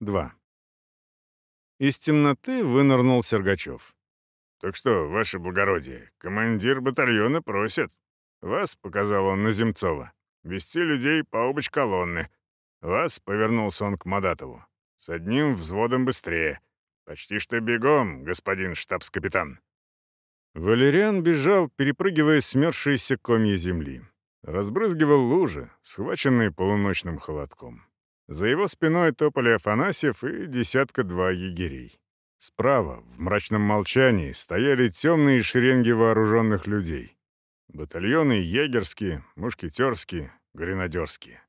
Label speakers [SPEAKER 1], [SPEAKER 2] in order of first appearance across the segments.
[SPEAKER 1] 2. Из темноты вынырнул Сергачев.
[SPEAKER 2] «Так что, ваше благородие, командир батальона просит. Вас, — показал он на Земцова, — вести людей по обочь колонны. Вас, — повернулся он к Мадатову, — с одним взводом быстрее. Почти что бегом, господин штабс-капитан».
[SPEAKER 1] Валериан бежал, перепрыгивая смерзшиеся комья земли. Разбрызгивал лужи, схваченные полуночным холодком. За его спиной топали Афанасьев и десятка-два егерей. Справа, в мрачном молчании, стояли темные шеренги вооруженных людей. Батальоны егерские, мушкетерские, гренадерские.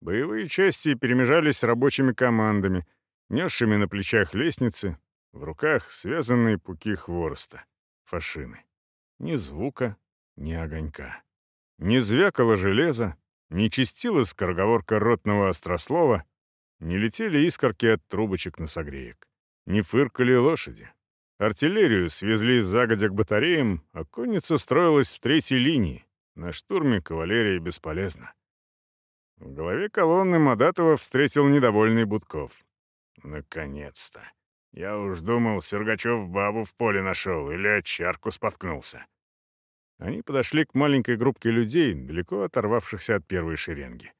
[SPEAKER 1] Боевые части перемежались с рабочими командами, несшими на плечах лестницы, в руках связанные пуки хвороста, фашины. Ни звука, ни огонька. Не звякало железо, не чистила скороговорка ротного острослова, не летели искорки от трубочек на согреек, не фыркали лошади. Артиллерию свезли загодя к батареям, а конница строилась в третьей линии. На штурме кавалерия бесполезна. В голове колонны Мадатова встретил недовольный Будков. «Наконец-то! Я уж думал, Сергачев бабу в поле нашел или от чарку споткнулся». Они подошли к маленькой группке людей, далеко оторвавшихся от первой шеренги.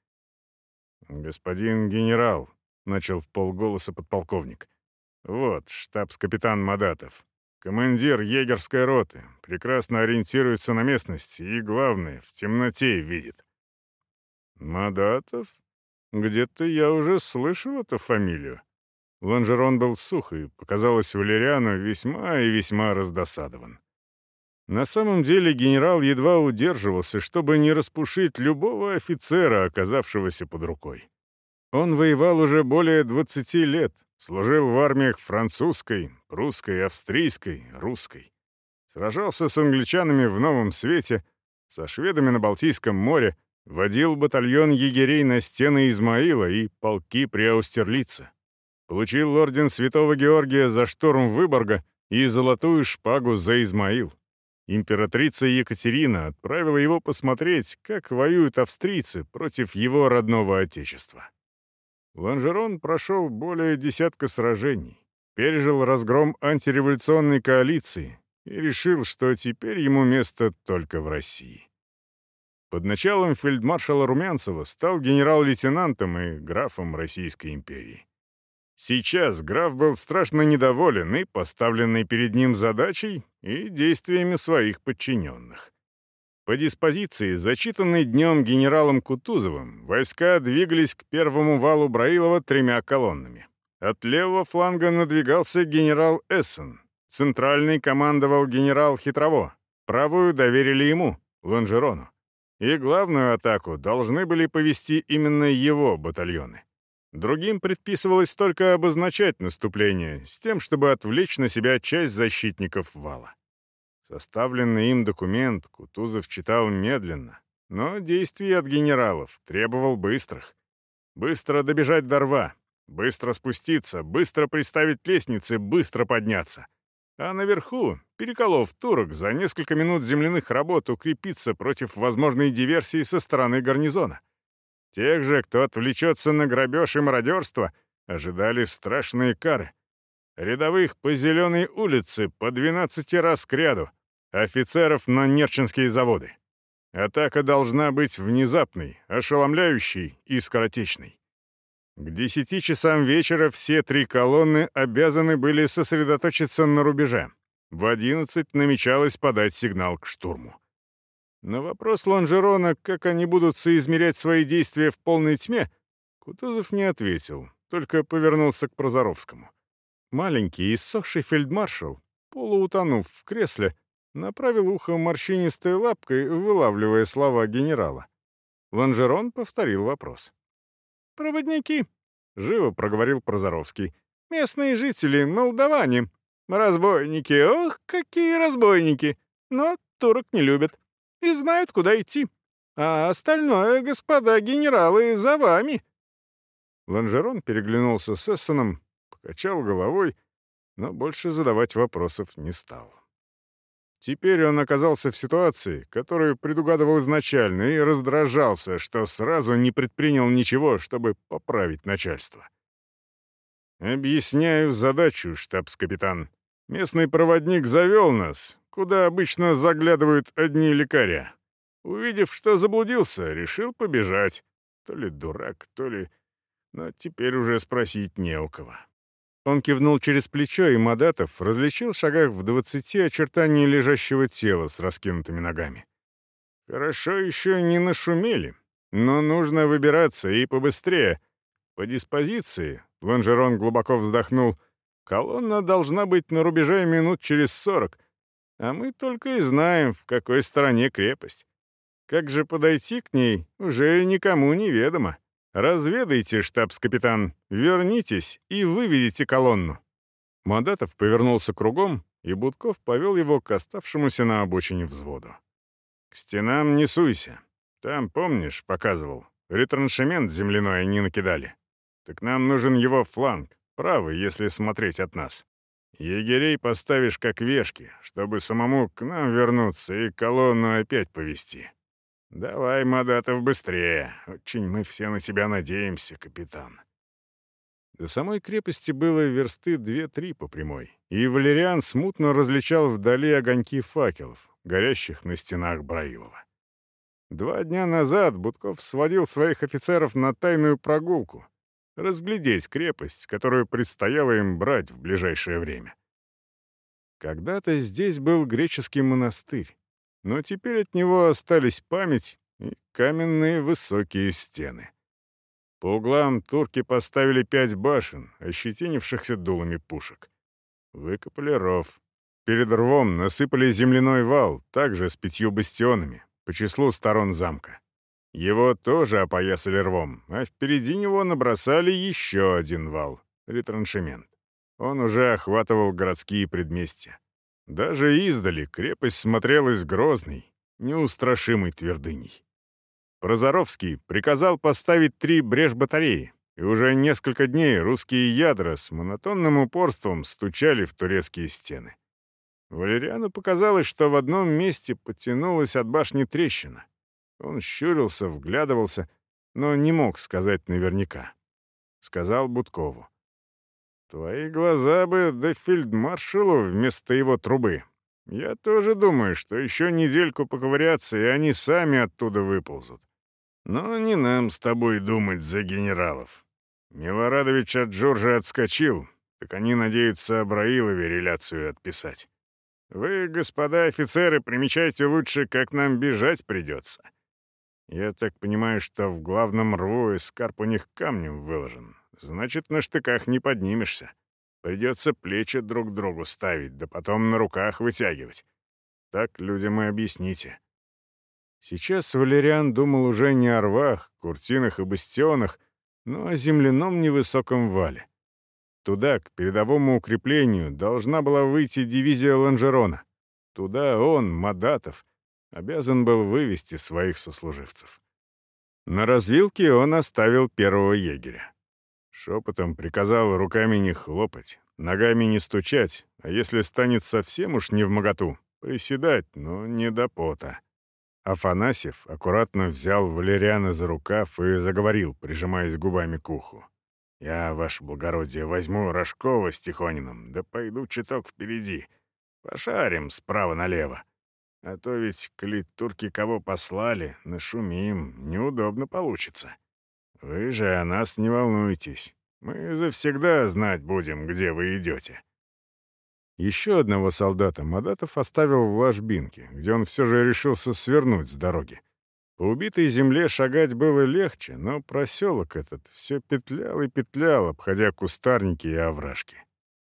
[SPEAKER 1] «Господин генерал», — начал в полголоса подполковник, — «вот штабс-капитан Мадатов, командир егерской роты, прекрасно ориентируется на местности и, главное, в темноте видит». «Мадатов? Где-то я уже слышал эту фамилию». Лонжерон был сух и, показалось Валериану, весьма и весьма раздосадован. На самом деле генерал едва удерживался, чтобы не распушить любого офицера, оказавшегося под рукой. Он воевал уже более 20 лет, служил в армиях французской, прусской, австрийской, русской. Сражался с англичанами в Новом Свете, со шведами на Балтийском море, водил батальон егерей на стены Измаила и полки при Аустерлице. Получил орден Святого Георгия за штурм Выборга и золотую шпагу за Измаил. Императрица Екатерина отправила его посмотреть, как воюют австрийцы против его родного отечества. Ланжерон прошел более десятка сражений, пережил разгром антиреволюционной коалиции и решил, что теперь ему место только в России. Под началом фельдмаршала Румянцева стал генерал-лейтенантом и графом Российской империи. Сейчас граф был страшно недоволен и поставленной перед ним задачей, и действиями своих подчиненных. По диспозиции, зачитанной днем генералом Кутузовым, войска двигались к первому валу Браилова тремя колоннами. От левого фланга надвигался генерал Эссен, центральный командовал генерал Хитрово, правую доверили ему, Лонжерону. И главную атаку должны были повести именно его батальоны. Другим предписывалось только обозначать наступление, с тем, чтобы отвлечь на себя часть защитников вала. Составленный им документ Кутузов читал медленно, но действий от генералов требовал быстрых. Быстро добежать до рва, быстро спуститься, быстро приставить лестницы, быстро подняться. А наверху, переколов турок, за несколько минут земляных работ укрепиться против возможной диверсии со стороны гарнизона. Тех же, кто отвлечется на грабеж и мародерство, ожидали страшные кары. Рядовых по Зеленой улице по 12 раз к ряду, офицеров на Нерчинские заводы. Атака должна быть внезапной, ошеломляющей и скоротечной. К десяти часам вечера все три колонны обязаны были сосредоточиться на рубеже. В одиннадцать намечалось подать сигнал к штурму. На вопрос Лонжерона, как они будут соизмерять свои действия в полной тьме, Кутузов не ответил, только повернулся к Прозоровскому. Маленький иссохший фельдмаршал, полуутонув в кресле, направил ухо морщинистой лапкой, вылавливая слова генерала. Лонжерон повторил вопрос. «Проводники», — живо проговорил Прозоровский. «Местные жители, молдаване. Разбойники, ох, какие разбойники! Но турок не любят и знают, куда идти. А остальное, господа генералы, за вами». Ланжерон переглянулся с Эссеном, покачал головой, но больше задавать вопросов не стал. Теперь он оказался в ситуации, которую предугадывал изначально, и раздражался, что сразу не предпринял ничего, чтобы поправить начальство. «Объясняю задачу, штабс-капитан. Местный проводник завел нас, куда обычно заглядывают одни лекаря. Увидев, что заблудился, решил побежать. То ли дурак, то ли... Но теперь уже спросить не у кого». Он кивнул через плечо, и Мадатов различил в шагах в двадцати очертания лежащего тела с раскинутыми ногами. «Хорошо еще не нашумели, но нужно выбираться и побыстрее. По диспозиции, Ланжерон глубоко вздохнул, колонна должна быть на рубеже минут через сорок, а мы только и знаем, в какой стороне крепость. Как же подойти к ней, уже никому не ведомо. Разведайте, штабс-капитан, вернитесь и выведите колонну. Мандатов повернулся кругом, и Будков повел его к оставшемуся на обочине взводу. «К стенам не суйся. Там, помнишь, показывал, ретраншемент земляной они накидали. Так нам нужен его фланг, правый, если смотреть от нас. Егерей поставишь как вешки, чтобы самому к нам вернуться и колонну опять повести. Давай, Мадатов, быстрее. Очень мы все на тебя надеемся, капитан. До самой крепости было версты две-три по прямой, и Валериан смутно различал вдали огоньки факелов, горящих на стенах Браилова. Два дня назад Будков сводил своих офицеров на тайную прогулку, разглядеть крепость, которую предстояло им брать в ближайшее время. Когда-то здесь был греческий монастырь, но теперь от него остались память и каменные высокие стены. По углам турки поставили пять башен, ощетинившихся дулами пушек. Выкопали ров. Перед рвом насыпали земляной вал, также с пятью бастионами, по числу сторон замка. Его тоже опоясали рвом, а впереди него набросали еще один вал — ретраншемент. Он уже охватывал городские предместья. Даже издали крепость смотрелась грозной, неустрашимой твердыней. Прозоровский приказал поставить три брешь-батареи, и уже несколько дней русские ядра с монотонным упорством стучали в турецкие стены. Валериану показалось, что в одном месте потянулась от башни трещина. Он щурился, вглядывался, но не мог сказать наверняка. Сказал Будкову. «Твои глаза бы до фельдмаршалу вместо его трубы. Я тоже думаю, что еще недельку поковыряться, и они сами оттуда выползут. Но не нам с тобой думать за генералов. Милорадович от Джорджа отскочил, так они надеются Абраилове реляцию отписать. Вы, господа офицеры, примечайте лучше, как нам бежать придется. Я так понимаю, что в главном рву эскарп у них камнем выложен. Значит, на штыках не поднимешься. Придется плечи друг другу ставить, да потом на руках вытягивать. Так людям и объясните. Сейчас Валериан думал уже не о рвах, куртинах и бастионах, но о земляном невысоком вале. Туда, к передовому укреплению, должна была выйти дивизия Ланжерона. Туда он, Мадатов, обязан был вывести своих сослуживцев. На развилке он оставил первого егеря. Шепотом приказал руками не хлопать, ногами не стучать, а если станет совсем уж не в моготу, приседать, но не до пота. Афанасьев аккуратно взял Валериана за рукав и заговорил, прижимаясь губами к уху. «Я, ваше благородие, возьму Рожкова с Тихониным, да пойду чуток впереди. Пошарим справа налево. А то ведь, коли турки кого послали, нашумим, неудобно получится. Вы же о нас не волнуйтесь. Мы завсегда знать будем, где вы идете». Еще одного солдата Мадатов оставил в ложбинке, где он все же решился свернуть с дороги. По убитой земле шагать было легче, но проселок этот все петлял и петлял, обходя кустарники и овражки.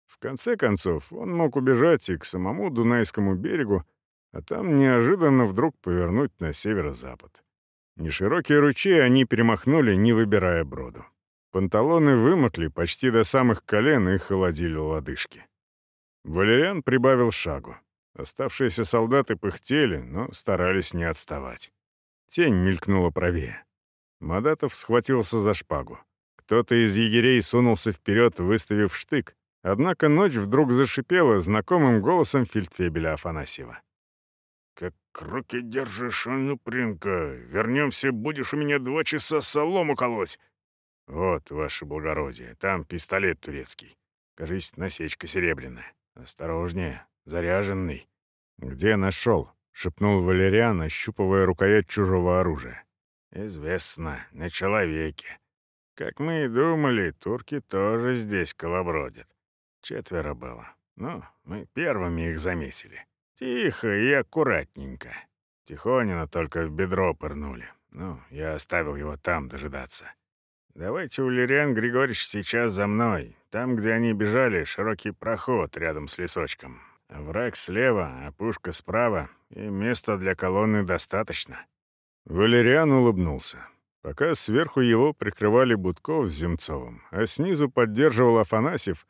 [SPEAKER 1] В конце концов, он мог убежать и к самому Дунайскому берегу, а там неожиданно вдруг повернуть на северо-запад. Неширокие ручьи они перемахнули, не выбирая броду. Панталоны вымокли почти до самых колен и холодили лодыжки. Валериан прибавил шагу. Оставшиеся солдаты пыхтели, но старались не отставать. Тень мелькнула правее. Мадатов схватился за шпагу. Кто-то из егерей сунулся вперед, выставив штык, однако ночь вдруг зашипела знакомым голосом фельдфебеля Афанасьева. «Как руки держишь, ну, Принка, вернемся, будешь у меня два часа солому колоть.
[SPEAKER 2] «Вот, ваше благородие, там пистолет турецкий. Кажись, насечка серебряная. Осторожнее, заряженный».
[SPEAKER 1] «Где нашел?» — шепнул Валериан, ощупывая рукоять чужого оружия.
[SPEAKER 2] «Известно, на человеке. Как мы и думали, турки тоже здесь колобродят. Четверо было. Ну, мы первыми их заметили. Тихо и аккуратненько. Тихонина только в бедро пырнули. Ну, я оставил его там дожидаться. Давайте, Улериан Григорьевич, сейчас за мной. Там, где они бежали, широкий проход рядом с лесочком. Враг слева, а пушка справа, и места для колонны достаточно».
[SPEAKER 1] Валериан улыбнулся. Пока сверху его прикрывали Будков с Земцовым, а снизу поддерживал Афанасьев,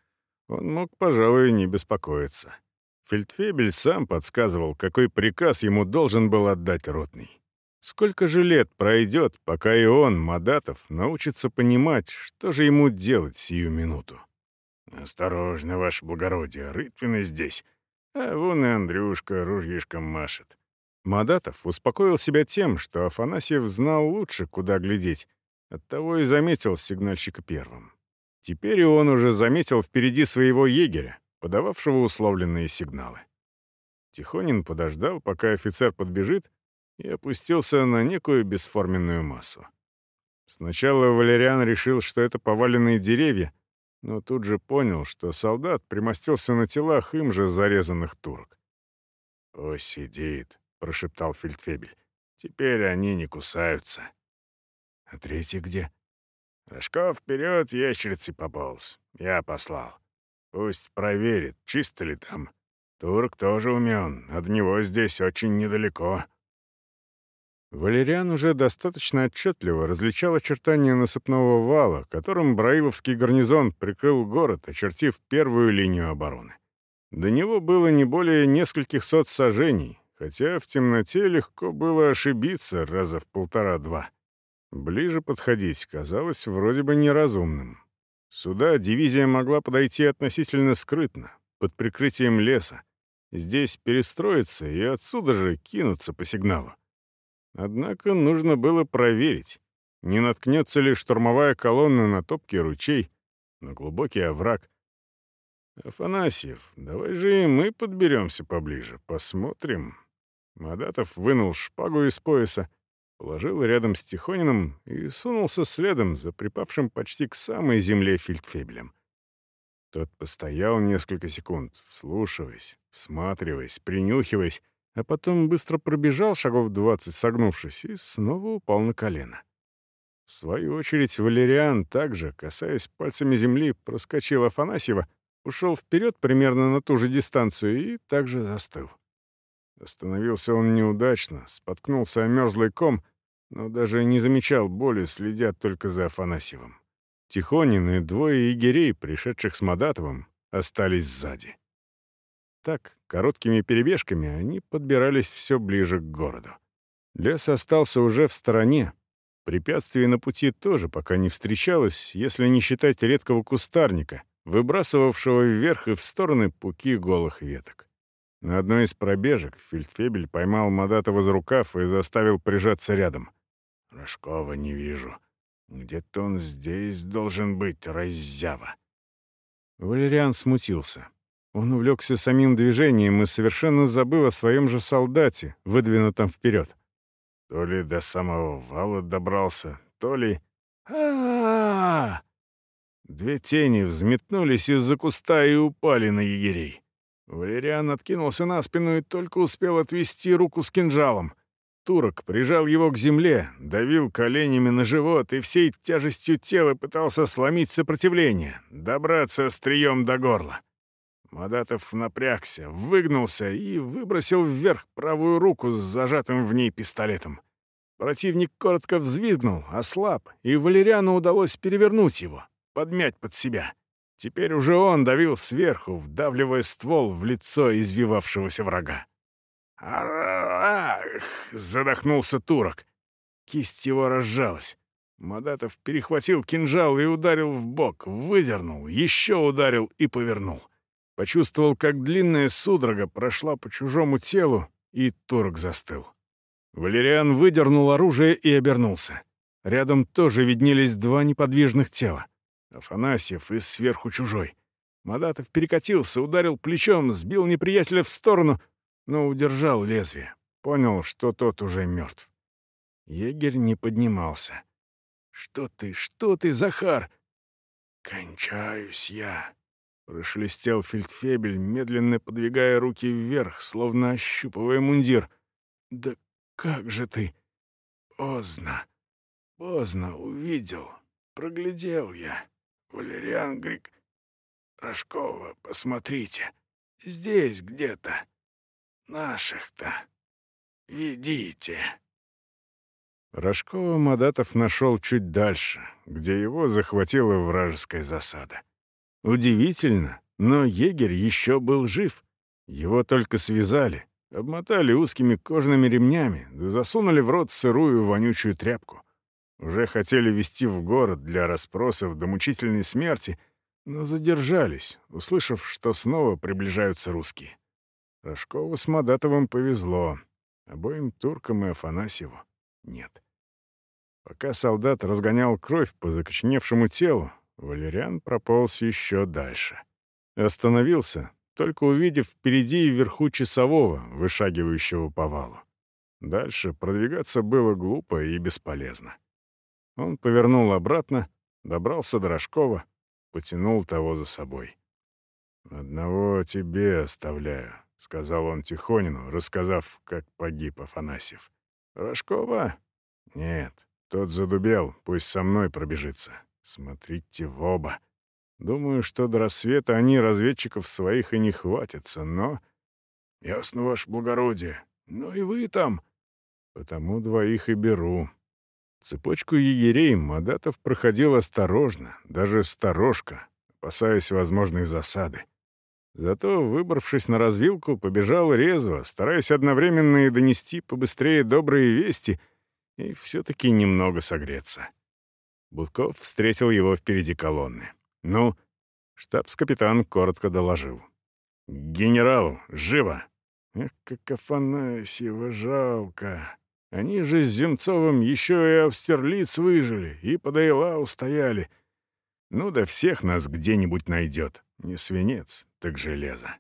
[SPEAKER 1] он мог, пожалуй, не беспокоиться. Фельдфебель сам подсказывал, какой приказ ему должен был отдать ротный. Сколько же лет пройдет, пока и он, Мадатов, научится понимать, что же ему делать сию минуту?
[SPEAKER 2] «Осторожно, ваше благородие, Рытвины здесь, а вон и Андрюшка ружьишком машет».
[SPEAKER 1] Мадатов успокоил себя тем, что Афанасьев знал лучше, куда глядеть, оттого и заметил сигнальщика первым. Теперь и он уже заметил впереди своего егеря, подававшего условленные сигналы. Тихонин подождал, пока офицер подбежит, и опустился на некую бесформенную массу. Сначала Валериан решил, что это поваленные деревья, но тут же понял, что солдат примостился на телах им же зарезанных турок.
[SPEAKER 2] «Посидит», — прошептал Фельдфебель. «Теперь они не кусаются».
[SPEAKER 1] «А третий где?»
[SPEAKER 2] Рожков вперед ящерицей пополз. Я послал. Пусть проверит, чисто ли там. Турк тоже умен, от него здесь очень недалеко.
[SPEAKER 1] Валериан уже достаточно отчетливо различал очертания насыпного вала, которым Браиловский гарнизон прикрыл город, очертив первую линию обороны. До него было не более нескольких сот сажений, хотя в темноте легко было ошибиться раза в полтора-два. Ближе подходить казалось вроде бы неразумным. Сюда дивизия могла подойти относительно скрытно, под прикрытием леса. Здесь перестроиться и отсюда же кинуться по сигналу. Однако нужно было проверить, не наткнется ли штурмовая колонна на топкий ручей, на глубокий овраг. «Афанасьев, давай же и мы подберемся поближе, посмотрим». Мадатов вынул шпагу из пояса, положил рядом с Тихониным и сунулся следом за припавшим почти к самой земле фельдфебелем. Тот постоял несколько секунд, вслушиваясь, всматриваясь, принюхиваясь, а потом быстро пробежал шагов двадцать, согнувшись, и снова упал на колено. В свою очередь Валериан также, касаясь пальцами земли, проскочил Афанасьева, ушел вперед примерно на ту же дистанцию и также застыл. Остановился он неудачно, споткнулся о мерзлый ком, но даже не замечал боли, следя только за Афанасьевым. Тихонин и двое егерей, пришедших с Мадатовым, остались сзади. Так, короткими перебежками они подбирались все ближе к городу. Лес остался уже в стороне. Препятствий на пути тоже пока не встречалось, если не считать редкого кустарника, выбрасывавшего вверх и в стороны пуки голых веток. На одной из пробежек Фельдфебель поймал Мадатова за рукав и заставил прижаться рядом.
[SPEAKER 2] «Рожкова не вижу. Где-то он здесь должен быть, раззява».
[SPEAKER 1] Валериан смутился. Он увлекся самим движением и совершенно забыл о своем же солдате, выдвинутом вперед.
[SPEAKER 2] То ли до самого вала добрался, то ли... а, -а, -а
[SPEAKER 1] Две тени взметнулись из-за куста и упали на егерей. Валериан откинулся на спину и только успел отвести руку с кинжалом. Турок прижал его к земле, давил коленями на живот и всей тяжестью тела пытался сломить сопротивление, добраться острием до горла. Мадатов напрягся, выгнулся и выбросил вверх правую руку с зажатым в ней пистолетом. Противник коротко взвизгнул, ослаб, и Валериану удалось перевернуть его, подмять под себя. Теперь уже он давил сверху, вдавливая ствол в лицо извивавшегося врага.
[SPEAKER 2] «Ах!» — задохнулся турок.
[SPEAKER 1] Кисть его разжалась. Мадатов перехватил кинжал и ударил в бок, выдернул, еще ударил и повернул. Почувствовал, как длинная судорога прошла по чужому телу, и турок застыл. Валериан выдернул оружие и обернулся. Рядом тоже виднелись два неподвижных тела. Афанасьев и сверху чужой. Мадатов перекатился, ударил плечом, сбил неприятеля в сторону, но удержал лезвие. Понял, что тот уже мертв. Егерь не поднимался. «Что ты, что ты, Захар?» «Кончаюсь я», — прошелестел фельдфебель, медленно подвигая руки вверх, словно ощупывая мундир. «Да как же ты?» «Поздно, поздно увидел, проглядел я. Валериан Грик... Рожкова, посмотрите, здесь где-то. Наших-то. Ведите». Рожкова Мадатов нашел чуть дальше, где его захватила вражеская засада. Удивительно, но егерь еще был жив. Его только связали, обмотали узкими кожаными ремнями, да засунули в рот сырую вонючую тряпку. Уже хотели везти в город для расспросов до мучительной смерти, но задержались, услышав, что снова приближаются русские. Рожкову с Мадатовым повезло, обоим туркам и Афанасьеву нет. Пока солдат разгонял кровь по закоченевшему телу, Валериан прополз еще дальше. Остановился, только увидев впереди и вверху часового, вышагивающего по валу. Дальше продвигаться было глупо и бесполезно. Он повернул обратно, добрался до Рожкова, потянул того за собой. «Одного тебе оставляю», — сказал он Тихонину, рассказав, как погиб Афанасьев. «Рожкова? Нет, тот задубел, пусть со мной пробежится. Смотрите в оба. Думаю, что до рассвета они разведчиков своих и не хватятся, но... Ясно, ваше благородие. Ну и вы там. Потому двоих и беру. Цепочку егерей Мадатов проходил осторожно, даже сторожко, опасаясь возможной засады. Зато, выбравшись на развилку, побежал резво, стараясь одновременно и донести побыстрее добрые вести и все-таки немного согреться. Будков встретил его впереди колонны. «Ну?» — штабс-капитан коротко доложил. «К генералу! Живо!» «Эх, как Афанасьева жалко! Они же с Земцовым еще и Австерлиц выжили, и под Эйлау устояли. Ну да всех нас где-нибудь найдет. Не свинец, так железо.